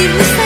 sentirme